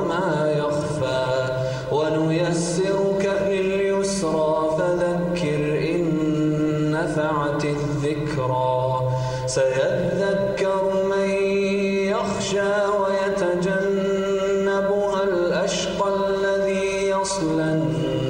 وما يخفى ونيسرك لليسرى فذكر إن نفعت الذكرى سيذكر من يخشى ويتجنبها الأشقى الذي يصلى النار